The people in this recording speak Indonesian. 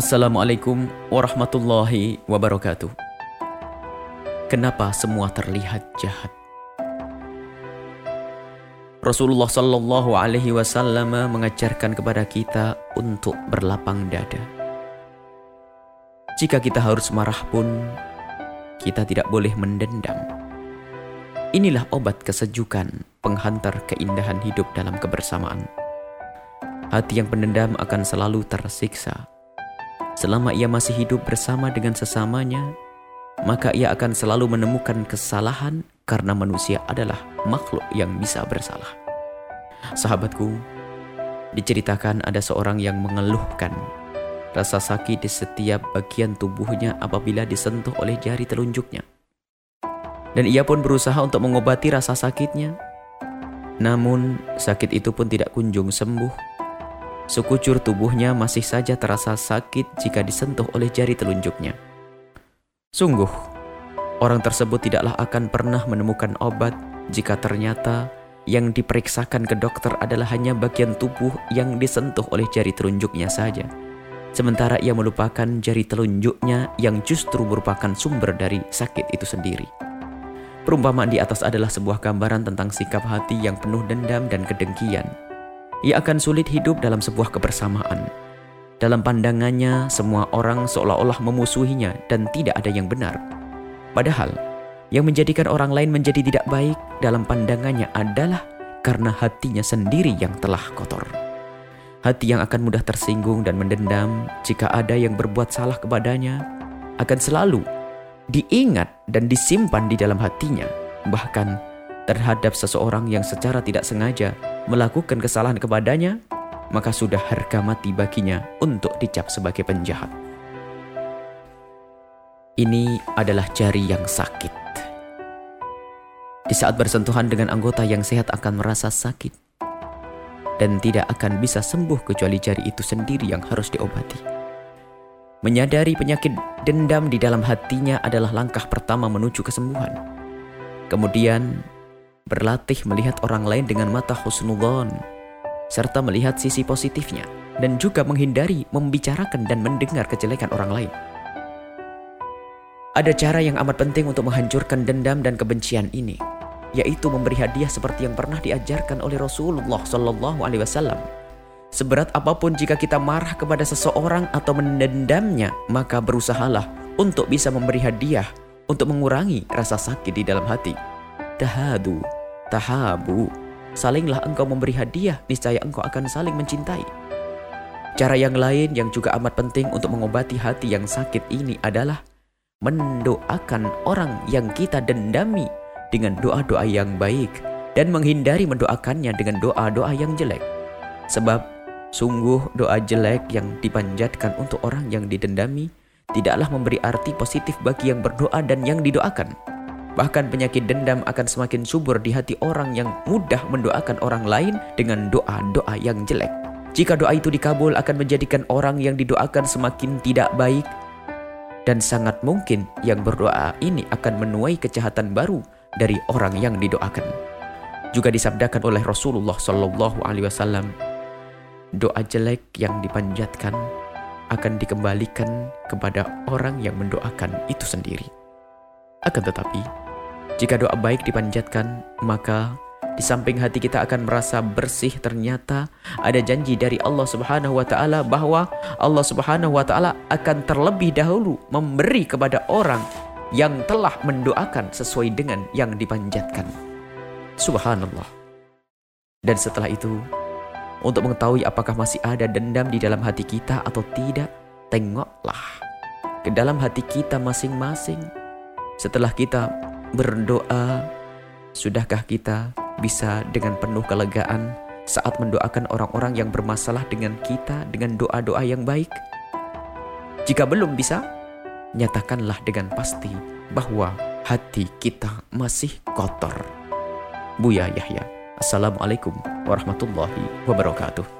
Assalamualaikum warahmatullahi wabarakatuh. Kenapa semua terlihat jahat? Rasulullah Shallallahu Alaihi Wasallam mengajarkan kepada kita untuk berlapang dada. Jika kita harus marah pun, kita tidak boleh mendendam. Inilah obat kesejukan, penghantar keindahan hidup dalam kebersamaan. Hati yang pendendam akan selalu tersiksa Selama ia masih hidup bersama dengan sesamanya, maka ia akan selalu menemukan kesalahan karena manusia adalah makhluk yang bisa bersalah. Sahabatku, diceritakan ada seorang yang mengeluhkan rasa sakit di setiap bagian tubuhnya apabila disentuh oleh jari telunjuknya. Dan ia pun berusaha untuk mengobati rasa sakitnya. Namun, sakit itu pun tidak kunjung sembuh Sekucur tubuhnya masih saja terasa sakit jika disentuh oleh jari telunjuknya. Sungguh, orang tersebut tidaklah akan pernah menemukan obat jika ternyata yang diperiksakan ke dokter adalah hanya bagian tubuh yang disentuh oleh jari telunjuknya saja. Sementara ia melupakan jari telunjuknya yang justru merupakan sumber dari sakit itu sendiri. Perumpamaan di atas adalah sebuah gambaran tentang sikap hati yang penuh dendam dan kedengkian ia akan sulit hidup dalam sebuah kebersamaan. Dalam pandangannya, semua orang seolah-olah memusuhinya dan tidak ada yang benar. Padahal, yang menjadikan orang lain menjadi tidak baik dalam pandangannya adalah karena hatinya sendiri yang telah kotor. Hati yang akan mudah tersinggung dan mendendam jika ada yang berbuat salah kepadanya akan selalu diingat dan disimpan di dalam hatinya, bahkan terhadap seseorang yang secara tidak sengaja melakukan kesalahan kepadanya, maka sudah harga mati baginya untuk dicap sebagai penjahat. Ini adalah jari yang sakit. Di saat bersentuhan dengan anggota yang sehat akan merasa sakit dan tidak akan bisa sembuh kecuali jari itu sendiri yang harus diobati. Menyadari penyakit dendam di dalam hatinya adalah langkah pertama menuju kesembuhan. Kemudian berlatih melihat orang lain dengan mata husnudon, serta melihat sisi positifnya, dan juga menghindari membicarakan dan mendengar kejelekan orang lain. Ada cara yang amat penting untuk menghancurkan dendam dan kebencian ini, yaitu memberi hadiah seperti yang pernah diajarkan oleh Rasulullah Shallallahu Alaihi Wasallam. Seberat apa pun jika kita marah kepada seseorang atau mendendamnya, maka berusahalah untuk bisa memberi hadiah untuk mengurangi rasa sakit di dalam hati. Tahadu Tahabu, salinglah engkau memberi hadiah, niscaya engkau akan saling mencintai. Cara yang lain yang juga amat penting untuk mengobati hati yang sakit ini adalah mendoakan orang yang kita dendami dengan doa-doa yang baik dan menghindari mendoakannya dengan doa-doa yang jelek. Sebab sungguh doa jelek yang dipanjatkan untuk orang yang didendami tidaklah memberi arti positif bagi yang berdoa dan yang didoakan. Bahkan penyakit dendam akan semakin subur di hati orang yang mudah mendoakan orang lain dengan doa-doa yang jelek. Jika doa itu dikabul akan menjadikan orang yang didoakan semakin tidak baik dan sangat mungkin yang berdoa ini akan menuai kejahatan baru dari orang yang didoakan. Juga disabdakan oleh Rasulullah Shallallahu Alaihi Wasallam, doa jelek yang dipanjatkan akan dikembalikan kepada orang yang mendoakan itu sendiri. Akan tetapi, jika doa baik dipanjatkan, maka di samping hati kita akan merasa bersih ternyata ada janji dari Allah Subhanahu wa taala bahwa Allah Subhanahu wa taala akan terlebih dahulu memberi kepada orang yang telah mendoakan sesuai dengan yang dipanjatkan. Subhanallah. Dan setelah itu, untuk mengetahui apakah masih ada dendam di dalam hati kita atau tidak, tengoklah ke dalam hati kita masing-masing setelah kita berdoa, sudahkah kita bisa dengan penuh kelegaan saat mendoakan orang-orang yang bermasalah dengan kita dengan doa-doa yang baik? Jika belum bisa, nyatakanlah dengan pasti bahwa hati kita masih kotor. Buya Yahya. Assalamualaikum warahmatullahi wabarakatuh.